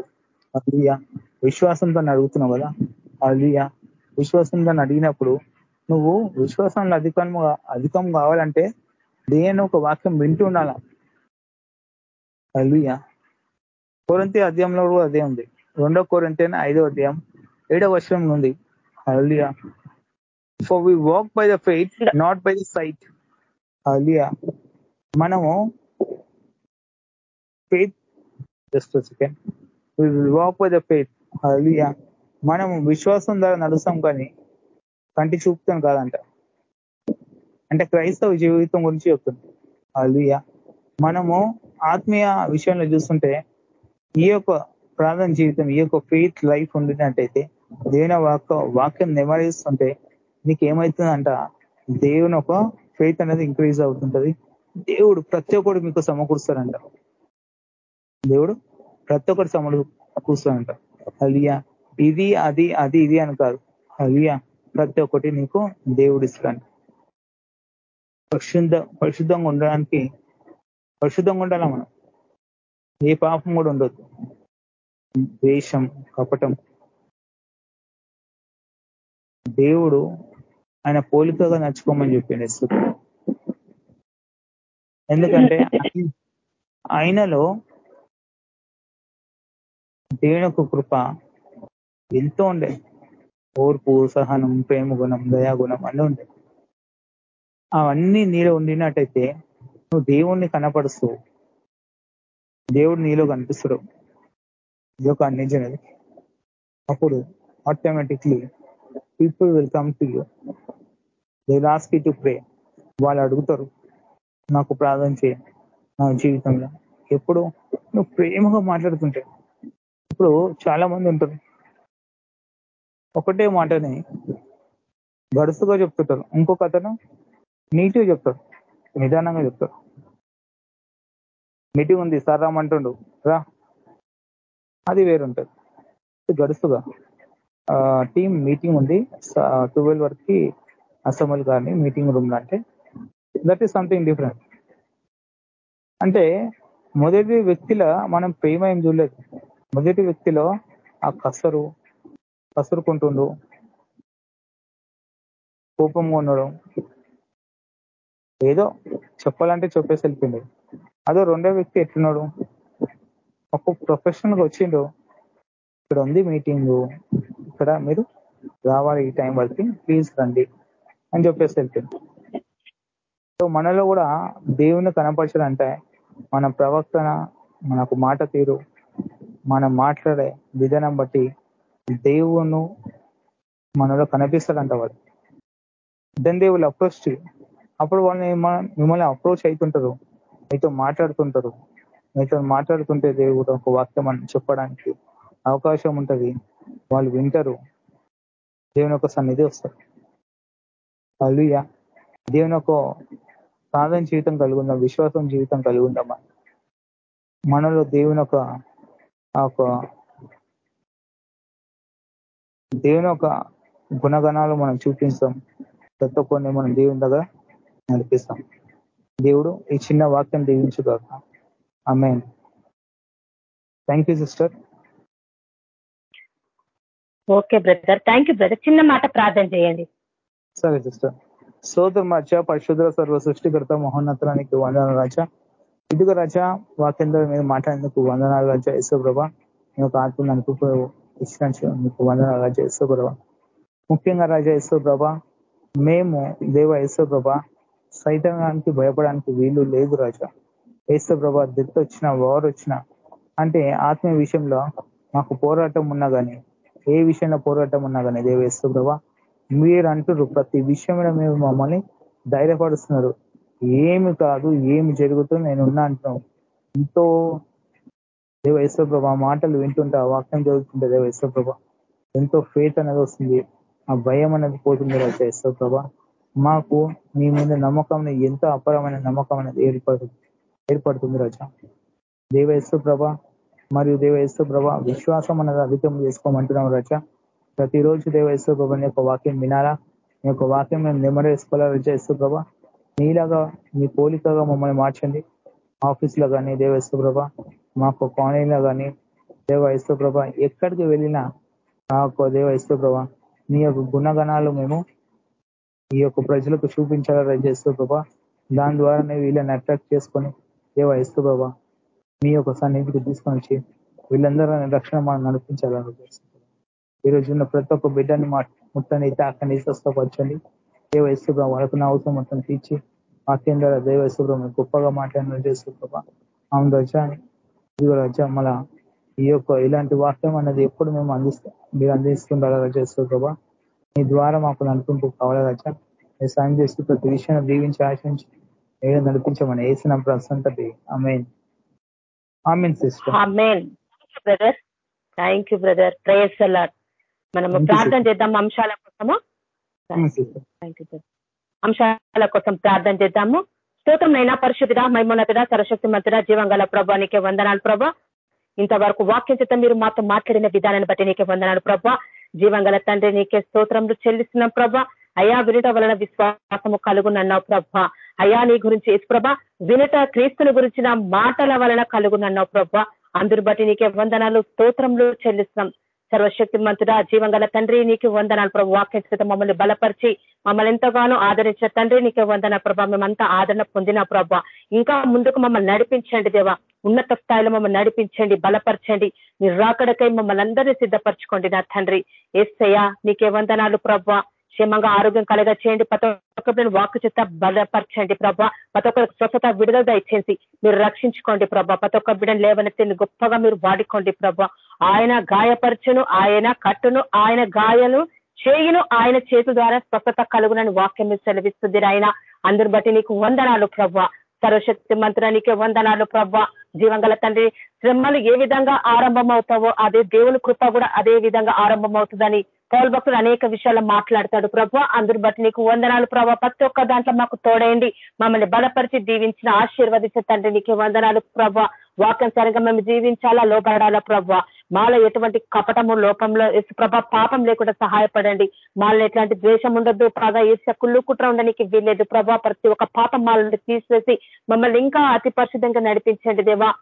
అలియా విశ్వాసంతో అడుగుతున్నావు కదా విశ్వాసం విశ్వాసంతో అడిగినప్పుడు నువ్వు విశ్వాసంలో అధికంగా అధికం కావాలంటే దేని ఒక వాక్యం వింటూ ఉండాల? అలియా కోరంతి అధ్యాయంలో కూడా అదే ఉంది. రెండో కోరంతి ఐదో అధ్యాయం ఏడో వర్షం నుండి Alia for we walk by the faith not by the sight Alia మనము faith just second walk by the faith Alia మనం విశ్వాసం ద్వారా నడుస్తాం కానీ కంటి చూపుతాం కాదంట. అంటే క్రైస్తవ జీవితం గురించి చెప్తుంది. అలియా మనము ఆత్మీయ విషయంలో చూస్తుంటే ఈ యొక్క ప్రార్థన జీవితం ఈ యొక్క ఫెయిత్ లైఫ్ ఉండినట్టయితే దేవుని వాక్య వాక్యం నెమరిస్తుంటే నీకు ఏమవుతుందంట దేవుని ఒక ఫెయిత్ అనేది ఇంక్రీజ్ అవుతుంటది. దేవుడు ప్రతి ఒక్కడు మీకు సమకూరుస్తారంట దేవుడు ప్రతి ఒక్కటి సమకూరుస్తారంట అలియా ఇది అది అది ఇది అని కాదు. అలియా ప్రతి ఒక్కటి నీకు దేవుడు ఇస్తాను పరిశుద్ధ పరిశుద్ధంగా ఉండడానికి పరిశుద్ధంగా ఉండాలా మనం? ఏ పాపం కూడా ఉండొద్దు. ద్వేషం కపటం. దేవుడు ఆయన పోలికగా నడుచుకోమని చెప్పిండు ఎందుకంటే ఆయనలో దేవుని యొక్క కృప ఎంతో ఉండే. ఓర్పు సహనం ప్రేమ గుణం దయాగుణం అన్నీ ఉండే. అవన్నీ నీలో ఉండినట్టయితే నువ్వు దేవుణ్ణి కనపరుస్తూ దేవుడు నీలో కనిపిస్తాడు. ఇది ఒక అన్నిజనది అప్పుడు automatically people will come to you they last to pray వాళ్ళు అడుగుతారు నాకు ప్రార్థన చేయ నా జీవితంలో. ఎప్పుడు నువ్వు ప్రేమగా మాట్లాడుతుంటే ఇప్పుడు చాలా మంది ఉంటారు. ఒకటే మాటని గడుసుగా చెప్తుంటారు. ఇంకొక అతను నీట్గా చెప్తాడు. నిదానంగా చెప్తాడు. మీటింగ్ ఉంది సార్ రామంటుండు రా. అది వేరుంటుంది. గడుసుగా. టీం మీటింగ్ ఉంది. ట్వెల్వ్ వరకు అసెంబ్లీ గారిని మీటింగ్ రూమ్ అంటే దట్ ఈస్ సంథింగ్ డిఫరెంట్. అంటే మొదటి వ్యక్తిలో మనం ప్రేమ ఏం చూడలేదు. మొదటి వ్యక్తిలో ఆ కసరు కసురుకుంటుండు కోపంగా ఉండడం. ఏదో చెప్పాలంటే చెప్పేసి వెళ్ళిపోయిండు. అదో రెండో వ్యక్తి ఎట్లున్నాడు? ఒక ప్రొఫెషనల్గా వచ్చిండు. ఇక్కడ ఉంది మీటింగ్ ఇక్కడ మీరు రావాలి ఈ టైం వరకు. ప్లీజ్ రండి అని చెప్పేసి వెళ్తుంది సో మనలో కూడా దేవుని కనపరచాలంటే మన ప్రవర్తన మనకు మాట తీరు మనం మాట్లాడే విధానం బట్టి దేవును మనలో కనిపిస్తాడంట వాడు. దెన్ దే విల్ అప్రోచ్ అప్పుడు వాళ్ళని మిమ్మల్ని అప్రోచ్ అవుతుంటారు మీతో మాట్లాడుతుంటారు. మీతో మాట్లాడుతుంటే దేవుడు ఒక వాక్యం అని చెప్పడానికి అవకాశం ఉంటుంది. వాళ్ళు వింటారు. దేవుని యొక్క సన్నిధి వస్తారు అల్లుయ్య దేవుని యొక్క సాధన జీవితం కలిగి ఉందాం. విశ్వాసం జీవితం కలిగి ఉందామా మనలో దేవుని ఒక దేవుని యొక్క గుణగణాలు మనం చూపిస్తాం ప్రతి ఒక్కరిని మనం దేవుని దగ్గర నడిపిస్తాం. దేవుడు ఈ చిన్న వాక్యం దీవించుగాక. ఆమె thank you sister okay brother thank you brother చిన్న మాట ప్రార్థన చేయండి. సరే సిస్టర్ సోదర మధ్య పరిశుద్ధ సర్వ సృష్టికర్త మహోన్నతానికి వందనాలు రాజా. ఇదిగో రాజా వాక్యం ద్వారా మీరు మాట్లాడేందుకు వందనాలు రాజా. యశో ప్రభా మీ యొక్క ఆత్మ అనుకు ఇచ్చిన మీకు వందన రాజా యశో ప్రభ ముఖ్యంగా రాజా యశో ప్రభ మేము దేవ యశో ప్రభ సైతానికి భయపడడానికి వీలు లేదు రాజా. ఏసు ప్రభ దిత్తు వచ్చిన వారు వచ్చిన అంటే ఆత్మీయ విషయంలో మాకు పోరాటం ఉన్నా కానీ ఏ విషయంలో పోరాటం ఉన్నా కానీ దేవ యేసు ప్రభ మీరు అంటున్నారు ప్రతి విషయంలో మేము మమ్మల్ని ధైర్యపరుస్తున్నారు. ఏమి కాదు ఏమి జరుగుతుందో నేను ఉన్నా అంటున్నావు. ఎంతో దేవ యశ్వ్రభ ఆ మాటలు వింటుంటే ఆ వాక్యం చదువుతుంటే దేవ యశ్వ్రభ ఎంతో ఫేత్ అనేది వస్తుంది. ఆ భయం అనేది పోతుంది రాజా యశ్వ్రభ మాకు మీ మీద నమ్మకం ఎంతో అపరమైన నమ్మకం అనేది ఏర్పడుతుంది ఏర్పడుతుంది రాజా. దేవ యశ్వ్రభ మరియు దేవ యశ్వ్రభ విశ్వాసం అనేది అధికం చేసుకోమంటున్నాం రాజా. ప్రతిరోజు దేవ యేసు నీ యొక్క వాక్యం వినాలా? నీ యొక్క వాక్యం మేము నెమ్మది వేసుకోవాలా యశ్వ్రభ నీలాగా మీ పోలికగా మమ్మల్ని మార్చండి. ఆఫీస్లో కానీ దేవ మాకు కాలనీలో కానీ దేవ యేసు ఎక్కడికి వెళ్ళినా ఆ యొక్క దేవ ఇసుప్రభ ప్రభా నీ యొక్క గుణగణాలు మేము ఈ యొక్క ప్రజలకు చూపించాలని చేస్తూ దాని ద్వారానే వీళ్ళని అట్రాక్ట్ చేసుకొని దేవ యేసు మీ యొక్క సన్నిధికి తీసుకొని వచ్చి వీళ్ళందరూ రక్షణ మనం నడిపించాలని ఈ రోజు ఉన్న ప్రతి ఒక్క బిడ్డని మా ముట్టని తాకని స్వస్థపరచండి. దేవ యేసుప్రభ వాళ్ళకు నా అవసరం మొత్తం తీర్చి వాక్యం ద్వారా దేవ యేసుప్రభ గొప్పగా మాట్లాడిన యేసుప్రభ అవును రజా. ఇదిగో రజా మళ్ళా ఈ యొక్క ఇలాంటి వాక్యం అనేది ఎప్పుడు మేము అందిస్తాం మీరు అందిస్తుండాలా రజా యేసుప్రభ? మీ ద్వారా మాకు నడిపింపు కావాలా రజా? మీరు సాయం చేసి ప్రతి విషయాన్ని దీవించి ఆశించి ఏదో నడిపించమని వేసిన ప్రసంతటి ఆమె amen. Sister. Brother thank you brother. Prayers a lot మనము ప్రార్థన చేద్దాం అంశాల కోసము. అంశాల కోసం ప్రార్థన చేద్దాము. స్తోత్రమైన పరిశుద్ధుడ మైమోన్నతుడ సరస్వతి మంతుడ జీవంగల ప్రభా నీకే వందనాలు ప్రభా. ఇంతవరకు వాక్యం చేత మీరు మాతో మాట్లాడిన విధానాన్ని బట్టి నీకే వందనాలు ప్రభా. జీవంగల తండ్రి నీకే స్తోత్రంలో చెల్లిస్తున్నాం ప్రభా. అయా వినుట వలన విశ్వాసము కలుగునన్నావు ప్రభా. అయా నీ గురించి ప్రభ ప్రభా వినుట క్రీస్తుని గురించిన మాటల వలన కలుగునన్నావు ప్రభా. అందరి బట్టి నీకే వందనాలు స్తోత్రంలో చెల్లిస్తున్నాం. సర్వశక్తి మంతుడా జీవం గల తండ్రి నీకు వందనాలు ప్రభు. వాక్యం చేత మమ్మల్ని బలపరిచి మమ్మల్ని ఎంతగానో ఆదరించిన తండ్రి నీకే వందన ప్రభా. మేమంతా ఆదరణ పొందిన ప్రభా. ఇంకా ముందుకు మమ్మల్ని నడిపించండి దేవా. ఉన్నత స్థాయిలో మమ్మల్ని నడిపించండి బలపరచండి. మీరు రాకడకై మమ్మల్ని అందరినీ సిద్ధపరచుకోండి నా తండ్రి. ఏసయ్యా నీకే వందనాలు ప్రభా. క్షేమంగా ఆరోగ్యం కలగ చేయండి. ప్రతి ఒక్కరిని వాక్కు చేత బలపరచండి ప్రభా. ప్రతి ఒక్కరికి స్వచ్ఛత విడుదల దయచేసి మీరు రక్షించుకోండి ప్రభా. ప్రతి ఒక్క బిడ్డను లేవనెత్తిని గొప్పగా మీరు వాడుకోండి ప్రభా. ఆయన గాయపరచును ఆయన కట్టును ఆయన గాయను చేయును ఆయన చేతు ద్వారా స్వస్థత కలుగునని వాక్యం సెలవిస్తుంది ఆయన అందరు బట్టి నీకు వందనాలు ప్రభా సర్వశక్తి మంత్రానికే వందనాలు ప్రభా జీవంగల తండ్రి శ్రమలు ఏ విధంగా ఆరంభం అవుతావో అదే దేవుని కృప కూడా అదే విధంగా ఆరంభం అవుతుందని పౌల్ భక్తుడు అనేక విషయాలు మాట్లాడతాడు ప్రభు అందరు బట్టి నీకు వందనాలు ప్రభావ ప్రతి ఒక్క దాంట్లో మాకు తోడేయండి మమ్మల్ని బలపరిచి దీవించిన ఆశీర్వదించే తండ్రి నీకు వందనాలు ప్రభావ వాక్యం సరిగా మేము జీవించాలా? లోపడాలా ప్రభా మాలో ఎటువంటి కపటము లోపంలో ప్రభా పాపం లేకుండా సహాయపడండి. మాలో ఎట్లాంటి ద్వేషం ఉండొద్దు ప్రభా ఏస కుళ్ళు కుట్ర ఉండడానికి వీల్లేదు ప్రభా. ప్రతి ఒక్క పాపం మాలని తీసివేసి మమ్మల్ని ఇంకా అతి పరిశుద్ధంగా నడిపించండి దేవా.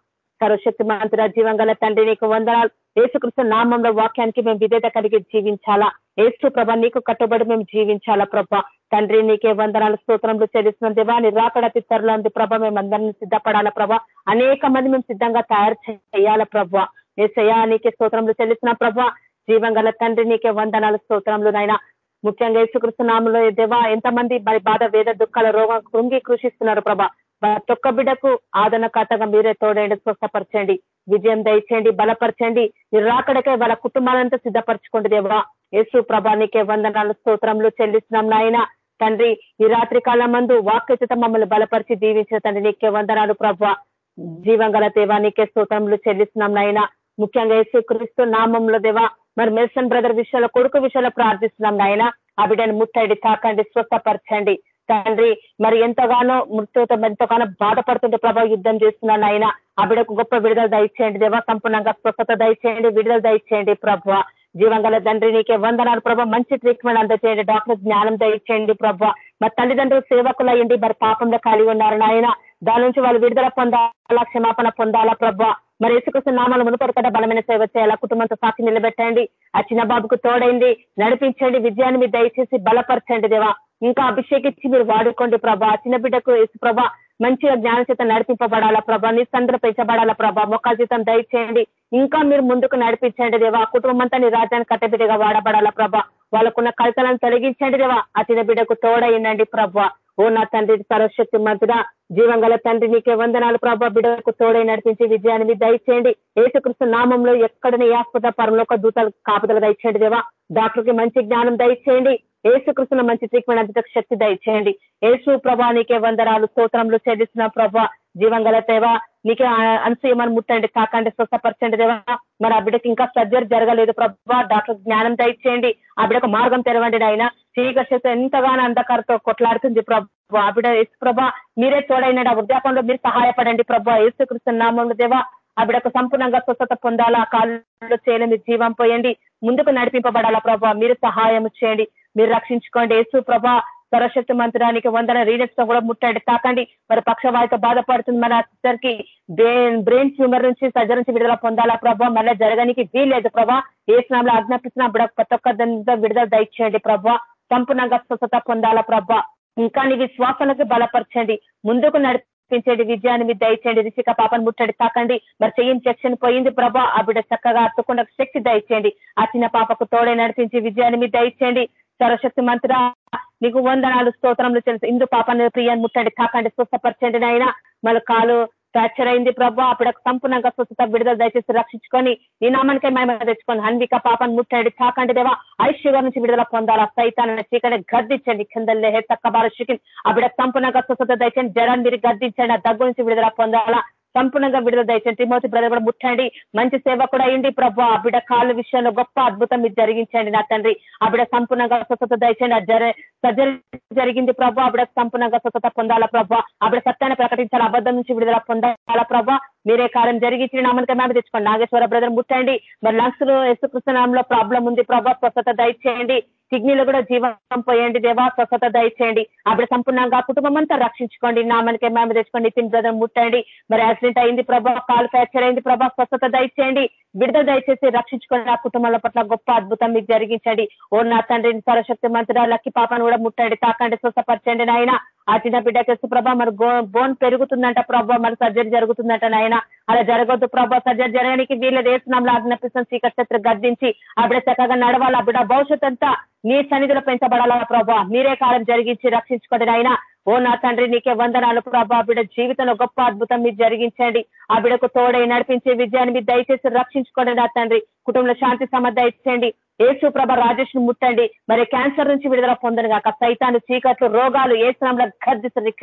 సర్వశక్తి మంత్ర జీవంగల తండ్రి నీకు వందనాలు. ఏసుకృష్ణ నామంలో వాక్యానికి మేము విధేత కలిగి జీవించాలా? ఏసు ప్రభ నీకు కట్టుబడి మేము జీవించాలా ప్రభ? తండ్రి నీకే వందనాలు స్తోత్రంలో చెల్లిస్తున్న. దేవా నీ రాకడ తిత్తరులో ఉంది ప్రభ. మేమందరినీ సిద్ధపడాలా ప్రభ. అనేక మంది మేము సిద్ధంగా తయారు చేయాల ప్రభ. ఏసయ్యా నీకే స్తోత్రంలో చెల్లిస్తున్న ప్రభ. జీవం గల తండ్రి నీకే వందనాలు స్తోత్రంలో నాయన. ముఖ్యంగా యేసుకృష్ణనామంలో దేవా ఎంతమంది మరి బాధ వేద దుఃఖాల రోగం కృంగి కృషిస్తున్నారు ప్రభ. తొక్క బిడ్డకు ఆదరణ ఆదరణకర్తగా మీరే తోడండి స్వస్థపరచండి. విజయం దయచేయండి బలపరచండి. మీరు రాకడకే వాళ్ళ కుటుంబాలంతా సిద్ధపరచుకోండి దేవా. యేసు ప్రభానికే వందనాలు స్తోత్రంలో చెల్లిస్తున్నాం నాయన. తండ్రి ఈ రాత్రి కాలం మందు వాక్యత మమ్మల్ని బలపరిచి దీవించిన తండ్రి నీకే వందనాలు ప్రభ. జీవంగల దేవా నీకే స్తోత్రములు చెల్లిస్తున్నాం నాయన. ముఖ్యంగా ఏసు క్రీస్తు నామంలో దేవా మరి మెల్సన్ బ్రదర్ విషయంలో కొడుకు విషయంలో ప్రార్థిస్తున్నాం నాయన. ఆ బిడ్డను ముట్టండి తాకండి స్వస్థపరచండి. తండ్రి మరి ఎంతగానో మృత్యుతో ఎంతగానో బాధపడుతుంటే ప్రభావ యుద్ధం చేస్తున్నాను ఆయన ఆ బిడకు గొప్ప విడుదల దయచేయండి దేవా సంపూర్ణంగా స్వస్థత దయచేయండి విడుదల దయచేయండి ప్రభావ జీవంగల తండ్రి నీకే వందనాలు ప్రభావ మంచి ట్రీట్మెంట్ అందచేయండి. డాక్టర్ జ్ఞానం దయచేయండి ప్రభావ మరి తల్లిదండ్రులు సేవకులు అయ్యండి మరి పాపంలో కలిగి ఉన్నారు నాయన. దాని నుంచి వాళ్ళు విడుదల పొందాలా క్షమాపణ పొందాలా ప్రభావ మరి ఏసుకృష్ణ నామాలు మునుపటి బలమైన సేవ చేయాలా? కుటుంబంతో సాక్షి నిలబెట్టండి. ఆ చిన్న బాబుకు తోడైంది నడిపించండి. విజయాన్ని మీరు దయచేసి బలపరచండి దేవా. ఇంకా అభిషేకించి మీరు వాడుకోండి ప్రభా. చిన్న బిడ్డకు యేసు ప్రభా మంచిగా జ్ఞానచితం నడిపింపబడాలా ప్రభా? నిస్సంద్ర పెంచబడాలా ప్రభా? మొక్కల జీతం దయచేయండి. ఇంకా మీరు ముందుకు నడిపించండి దేవా. కుటుంబం అంతా నీ రాజ్యాన్ని కట్టబిడ్డగా వాడబడాలా ప్రభా? వాళ్ళకున్న కలితలను తొలగించండి దేవా. ఆ బిడ్డకు తోడయ్యండి ప్రభా. ఓ నా తండ్రి సర్వశక్తి మంతుడా జీవం గల తండ్రి నీకే వందనాలు ప్రభా. బిడ్డకు తోడై నడిపించి విజయాన్ని మీరు దయచేయండి. ఏసుకృష్ణ నామంలో ఎక్కడనే ఆస్పద ఒక దూతలు కాపుదలు దయచేయండి దేవా. డాక్టర్కి మంచి జ్ఞానం దయచేయండి. ఏసుకృష్ణ మంచి ట్రీట్మెంట్ శక్తి దయచేయండి. ఏసు ప్రభా నీకే వందరాలు స్తోత్రంలో చెల్లిస్తున్న ప్రభా. జీవంగల దేవా నీకే అనసూయమని ముట్టండి కాకంటే స్వస్థపరచండి దేవా. మరి ఆ బిడ్డకి ఇంకా సర్జరీ జరగలేదు ప్రభా. డాక్టర్ జ్ఞానం దయచేయండి. ఆ బిడ్డకు మార్గం తెరవండి ఆయన చీకశక్తి ఎంతగానో అంధకారతో కొట్లాడుతుంది ప్రభు. ఆ బిడ్డ యేసు ప్రభా మీరే తోడైనాడు. ఆ వృద్ధాపంలో మీరు సహాయపడండి ప్రభా. యేసుకృష్ణ నామంలో దేవా ఆ బిడ్డకు సంపూర్ణంగా స్వస్థత పొందాలా? కాళ్ళు చేయలే జీవం పోయండి. ముందుకు నడిపింపబడాలా ప్రభా? మీరు సహాయం చేయండి. మీరు రక్షించుకోండి. యేసు ప్రభా సరశక్తి మంత్రానికి వందన రీడర్స్తో కూడా ముట్టండి. తాకండి. మరి పక్షవాయితో బాధపడుతుంది మన సిస్టర్కి బ్రెయిన్ బ్రెయిన్ ట్యూమర్ నుంచి సర్జరీ నుంచి విడుదల పొందాలా ప్రభా? మళ్ళీ జరగనికి వీల్లేదు ప్రభా. ఏ స్నామంలో ఆజ్ఞాపిస్తున్నా. ప్రతి ఒక్క విడుదల దయచేయండి ప్రభా. సంపూర్ణంగా స్వస్థత పొందాలా ప్రభా. ఇంకా నీ విశ్వాసాలకు బలపరచండి. ముందుకు నడిపించండి. విజయాన్ని మీరు దయచేయండి. రిషిక పాపను ముట్టడి. తాకండి. మరి చెయ్యి సెక్షన్ పోయింది ప్రభా. ఆ బిడ్డ చక్కగా అత్తుకుండా శక్తి దయచేయండి. ఆ చిన్న పాపకు తోడే నడిపించి విజయాన్ని మీరు దయచేయండి. సరశక్తి మంత్ర నీకు వందనాలు స్తోత్రంలో తెలుసు. ఇందు పాపాన్ని ప్రియాన్ని ముట్టండి తాకండి స్వస్థపరచండి నాయన. మళ్ళీ కాలు ఫ్రాక్చర్ అయింది ప్రభా. అప్పుడు సంపూర్ణంగా స్వస్థత విడుదల దయచేసి రక్షించుకొని నీ నామానికే మేము తెచ్చుకొని హన్విక పాపను ముట్టండి తాకండి దేవా. ఐశ్వర్యం నుంచి విడుదల పొందాలా సైతాన్ని చీకటి గర్దించండి కిందల్లే హే తక్క బార చికిన్ అప్పుడు సంపూర్ణంగా స్వస్థత దయచండి జరాన్ని మీరు ఆ దగ్గు నుంచి విడుదల పొందాలా సంపూర్ణంగా విడుదల దయచండి తిమోతి బ్రదర్ కూడా ముట్టండి. మంచి సేవ కూడా అయింది ప్రభు. ఆ బిడ్డ కాళ్ళ విషయంలో గొప్ప అద్భుతం మీరు జరిగించండి నా తండ్రి. ఆ బిడ్డ సంపూర్ణంగా స్వస్థత దయచండి సర్జరీ జరిగింది ప్రభా. ఆవిడ సంపూర్ణంగా స్వతత పొందాలా ప్రభా. ఆవిడ సత్యాన్ని ప్రకటించాలి అబద్ధం నుంచి విడుదల పొందాలా ప్రభా. మీరే కార్యం జరిగించి నామనిక మేము తెచ్చుకోండి. నాగేశ్వర బ్రదర్ ముట్టండి. మరి లంగ్స్లో ఎసుకృష్ణంలో ప్రాబ్లం ఉంది ప్రభా. స్వస్థత దయచేయండి. కిడ్నీలో కూడా జీవం పోయండి దేవా స్వస్థత దయచేయండి. అప్పుడు సంపూర్ణంగా కుటుంబం అంతా రక్షించుకోండి. నామనికే మేము తెచ్చుకోండి. నితిన్ బ్రదర్ ముట్టండి. మరి యాక్సిడెంట్ అయింది ప్రభా కాలు ఫ్రాక్చర్ అయింది ప్రభా స్వస్థత దయచేయండి. విడుదల దయచేసి రక్షించుకోండి. ఆ కుటుంబాల పట్ల గొప్ప అద్భుతం మీకు జరిగించండి. ఓ నా తండ్రి సరశక్తి మంత్రి లక్కి పాపను కూడా ముట్టండి. తాకండి స్వస్థపరచండి నాయన. ఆ చిన్న బిడ్డకి ప్రభా మరి బోన్ పెరుగుతుందంట ప్రభా మరి సర్జరీ జరుగుతుందంట నాయన. అలా జరగొద్దు ప్రభా సర్జరీ జరగడానికి వీళ్ళ దేశంలో ఆజ్ఞాపిస్తున్న శ్రీకక్షత్ర గద్దించి అప్పుడే చక్కగా నడవాలా బిడ్డ భవిష్యత్ అంతా నీ సన్నిధిలో పెంచబడాలా ప్రభా. మీరే కాలం జరిగించి రక్షించుకోండి నాయన. ఓ నా తండ్రి నీకే వందనాలు ప్రభా. బిడ్డ జీవితంలో గొప్ప అద్భుతం మీరు జరిగించండి. ఆ బిడకు తోడై నడిపించే విజయాన్ని మీరు దయచేసి రక్షించుకోండి నా తండ్రి. కుటుంబంలో శాంతి సమర్థ ఇచ్చండి ఏసు ప్రభ రాజేష్ను ముట్టండి. మరి క్యాన్సర్ నుంచి విడుదల పొందని కాక సైతాన్ని చీకట్లు రోగాలు ఏ స్నాంలో గర్దిస్తుంది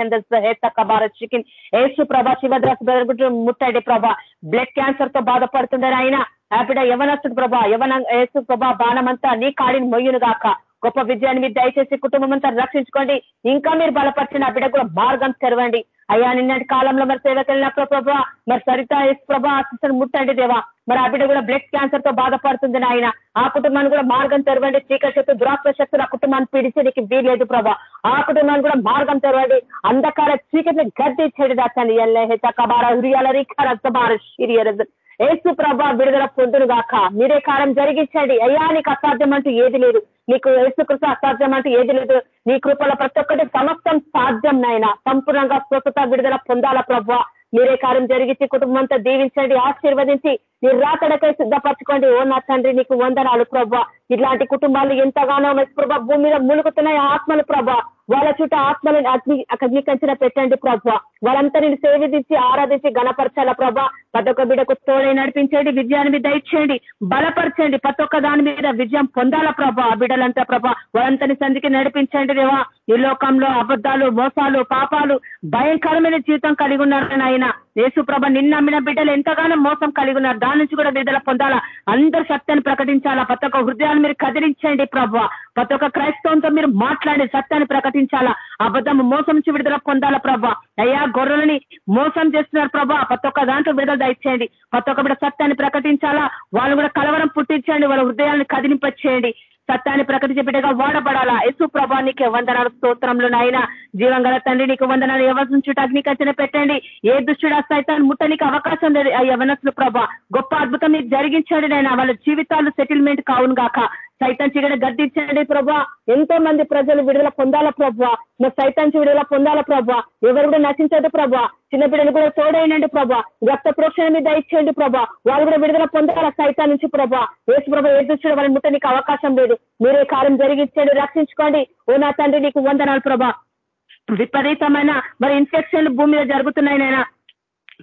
చికెన్. ఏసు ప్రభ శివద్రాస్ ముట్టండి ప్రభ. బ్లడ్ క్యాన్సర్తో బాధపడుతుండే ఆయన. ఆ బిడ యవనస్తుడు ప్రభా. యవన ఏసు ప్రభా బాణమంతా నీ కాడిని మొయ్యును గాక. గొప్ప విజయాన్ని మీరు దయచేసి కుటుంబం అంతా రక్షించుకోండి. ఇంకా మీరు బలపరిచిన ఆ బిడ్డ కూడా మార్గం తెరవండి. అయ్యా నిన్నటి కాలంలో మరి సేవకు వెళ్ళినప్పుడు ప్రభా మరి సరిత ప్రభా సిస్టర్ ముట్టండి దేవా. మరి ఆ బిడ్డ కూడా బ్లడ్ క్యాన్సర్తో బాధపడుతుంది నాయన. ఆ కుటుంబాన్ని కూడా మార్గం తెరవండి. చీకటి శక్తి దురాత్మ శక్తులు ఆ కుటుంబాన్ని పీడించడానికి వీలేదు ప్రభా. ఆ కుటుంబాన్ని కూడా మార్గం తెరవండి. అంధకార చీకటిని గడ్డి దాచండి. ఎల్లే హెచ్చ కబార హృదయాల రీకార ఏసు ప్రభ విడుదల పొందును గాక. మీరే కారం జరిగించండి. అయ్యా నీకు అసాధ్యం అంటూ ఏది లేదు. నీకు కృషి అసాధ్యం అంటూ ఏది లేదు. నీ కృపలో ప్రతి ఒక్కటి సమస్తం సాధ్యం నాయన. సంపూర్ణంగా స్వస్థత విడుదల పొందాల ప్రభా. మీరే కార్యం జరిగించి కుటుంబం అంతా దీవించండి ఆశీర్వదించి మీరు రాకడకై సిద్ధపరచుకోండి. ఓ నా తండ్రి నీకు వందనాలు ప్రభా. ఇట్లాంటి కుటుంబాలు ఎంతగానో ప్రభా భూమి మీద ములుగుతున్నాయి ఆత్మలు ప్రభా. వాళ్ళ చుట్టూ ఆత్మలను అగ్ని అగ్నికంచిన పెట్టండి ప్రభా. వాళ్ళంతా నేను సేవించి ఆరాధించి గణపరచాల ప్రభా. ప్రతి ఒక్క బిడకు తోడై నడిపించండి విజయాన్ని మీద దయచేయండి బలపరచండి. ప్రతి ఒక్క దాని మీద విజయం పొందాల ప్రభా. ఆ బిడ్డలంతా ప్రభా వాళ్ళంతని సంధికి నడిపించండి దేవా. ఈ లోకంలో అబద్ధాలు మోసాలు పాపాలు భయంకరమైన జీవితం కలిగి ఉన్నారని ఆయన యేసు ప్రభ నిన్నమ్మిన బిడ్డలు ఎంతగానో మోసం కలిగి ఉన్నారు. దాని నుంచి కూడా విడుదల పొందాలా? అందరు సత్యాన్ని ప్రకటించాలా? ప్రతి ఒక్క హృదయాన్ని మీరు కదిలించండి ప్రభు. ప్రతి ఒక్క క్రైస్తవంతో మీరు మాట్లాడి సత్యాన్ని ప్రకటించాలా? అబద్ధం మోసం నుంచి విడుదల పొందాలా ప్రభా? అయ్యా గొర్రెలని మోసం చేస్తున్నారు ప్రభా. ప్రతి ఒక్క దాంట్లో విడుదల దయచేయండి. ప్రతి ఒక్క బిడ్డ సత్యాన్ని ప్రకటించాలా? వాళ్ళు కూడా కలవరం పుట్టించండి. వాళ్ళ హృదయాన్ని కదిలింపచేయండి. సత్యాన్ని ప్రకటించే బిడ్డగా వాడబడాలా? యశు ప్రభా నీకు వందనాలు. స్తోత్రంలో నాయన. జీవంగల తండ్రి నీకు వందనాలు. ఎవరి నుంచి అగ్నికంచన పెట్టండి. ఏ దుష్టుడు సైతాన్ని ముట్టనికి అవకాశం లేదు. ఆ యవనస్తులు ప్రభా గొప్ప అద్భుతం మీకు జరిగించండి నాయన. వాళ్ళ జీవితాలు సెటిల్మెంట్ కావును గాక. సైతం చీకటి గద్దించండి ప్రభా. ఎంతో మంది ప్రజలు విడుదల పొందాల ప్రభా. మరి సైతం విడుదల పొందాల ప్రభా. ఎవరు కూడా నశించదు ప్రభా. చిన్న బిడ్డలు కూడా తోడైనండి ప్రభా. రక్త ప్రోక్షణ మీద ఇచ్చేయండి ప్రభా. వాళ్ళు కూడా విడుదల పొందాల సైతం నుంచి ప్రభా. యేసు ప్రభా ఏ దృష్టిలో వాళ్ళ ముట్ట నీకు అవకాశం లేదు. మీరే కాలం జరిగించండి రక్షించుకోండి. ఓ నా తండ్రి నీకు వందనాలు ప్రభా. విపరీతమైన మరి ఇన్ఫెక్షన్లు భూమి మీద జరుగుతున్నాయి నైనా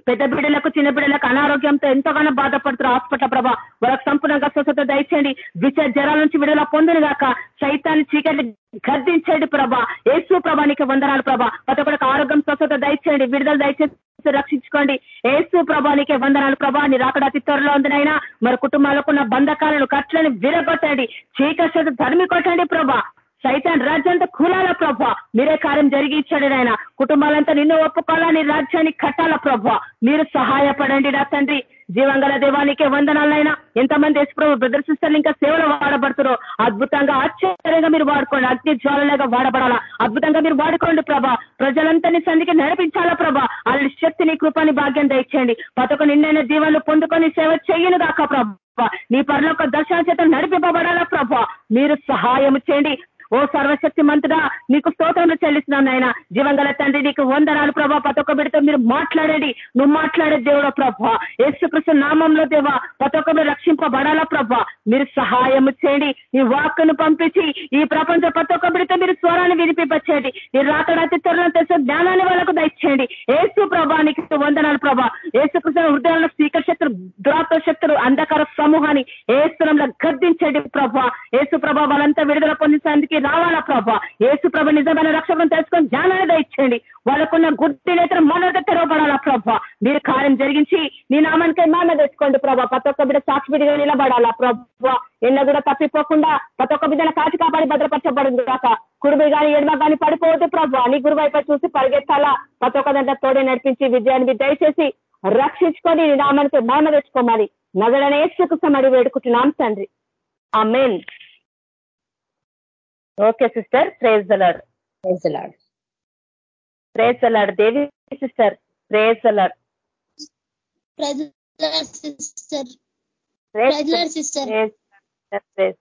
పెద్ద బిడ్డలకు చిన్న బిడ్డలకు అనారోగ్యంతో ఎంతగానో బాధపడుతున్నారు. హాస్పిటల్ ప్రభా వాళ్ళకు సంపూర్ణంగా స్వస్థత దయచేయండి. విష జ్వరాల నుంచి విడుదల పొందును గాక సైతాన్ని చీకటి గర్దించండి ప్రభా. ఏసు ప్రభానికి వందనాలు ప్రభా. ప్రతి ఒక్కరికి ఆరోగ్యం స్వస్థత దయచేయండి. విడుదల దయచేసి రక్షించుకోండి. ఏసు ప్రభానికే వందనాలు ప్రభా. నీ రాకడ అతి త్వరలో ఉందినైనా మరి కుటుంబాలకు ఉన్న బంధకాలను కట్లను విరగొట్టండి. చీకటి ధర్మి కొట్టండి ప్రభా. సైతాన్ రాజ్యంతో కులాల ప్రభ. మీరే కార్యం జరిగించండి నాయన. కుటుంబాలంతా నిన్ను ఒప్పుకోవాలా నీ రాజ్యాన్ని కట్టాల ప్రభా. మీరు సహాయపడండి నా తండ్రి. జీవంగల దేవానికే వందనాలైనా ఎంతమంది యశ్ప్రభు బ్రదర్ సిస్టర్లు ఇంకా సేవలు వాడబడుతురో అద్భుతంగా ఆశ్చర్యంగా మీరు వాడుకోండి. అగ్ని జ్వాలలాగా వాడబడాలా. అద్భుతంగా మీరు వాడుకోండి ప్రభా. ప్రజలంతా నీ సంధికి నడిపించాలా ప్రభా. వాళ్ళ శక్తిని కృపాని భాగ్యం దయచేయండి. పతొక నిండైన జీవాలు పొందుకొని సేవ చేయను దాకా ప్రభా. నీ పరలోక దర్శన చేత నడిపింపబడాలా ప్రభా. మీరు సహాయం చేయండి. ఓ సర్వశక్తి మంతుడా నీకు స్తోత్రం చెల్లిస్తున్నాం నాయన. జీవంగల తండ్రి నీకు వందనాలు ప్రభా. పతొక్క బిడ్డతో మీరు మాట్లాడండి. నువ్వు మాట్లాడే దేవుడో ప్రభా. యేసుకృష్ణ నామంలో దేవా పతొక్క రక్షింపబడాలా ప్రభా. మీరు సహాయం చేయండి. ఈ వాక్కును పంపించి ఈ ప్రపంచ పతొక్క బిడితో బిడ్డతో మీరు స్వరాన్ని వినిపింపచేయండి. ఈ రాకడాతి త్వరలో తెలిసే జ్ఞానాన్ని వాళ్ళకు దయచేయండి. ఏసు ప్రభా నీకు వందనాలు ప్రభా. యేసుకృష్ణ హృదయాలను స్పీకర్ శక్తులు దురాత్మ శక్తులు అంధకార సమూహాన్ని ఏసునంలో గర్దించండి ప్రభా. ఏసు ప్రభా వాళ్ళంతా విడుదల పొందించడానికి లోనికి రావాలా ప్రభా. ఏసు ప్రభ నిజమైన రక్షకులను తెలుసుకొని జ్ఞానాన్ని దయచేయండి. వాళ్ళకున్న గుర్తి నేత్రం మనకు తెరవబడాలా ప్రభా. మీరు కార్యం జరిగించి నీ నామానికి మాన తెచ్చుకోండి ప్రభా. ప్రతి ఒక్క బిడ్డ సాక్షి బిడ్డగా నిలబడాలా ప్రభా. ఎన్న కూడా తప్పిపోకుండా ప్రతి ఒక్క బిడ్డను కాచి కాపాడి భద్రపరచబడింది కాక కుడిమి కానీ ఎడమ కానీ పడిపోవద్దు ప్రభా. నీ గురువైపు చూసి పరిగెత్తాలా. ప్రతి ఒక్క దాంట్లో తోడే నడిపించి విజయాన్ని దయచేసి రక్షించుకొని నీ నామానికి మాన తెచ్చుకోమని నగడనే సుఖసమడి వేడుకుంటున్నాం తండ్రి. Amen okay sister. Praise the Lord praise praise the Lord Devi sister. Praise the Lord sister praise sister praise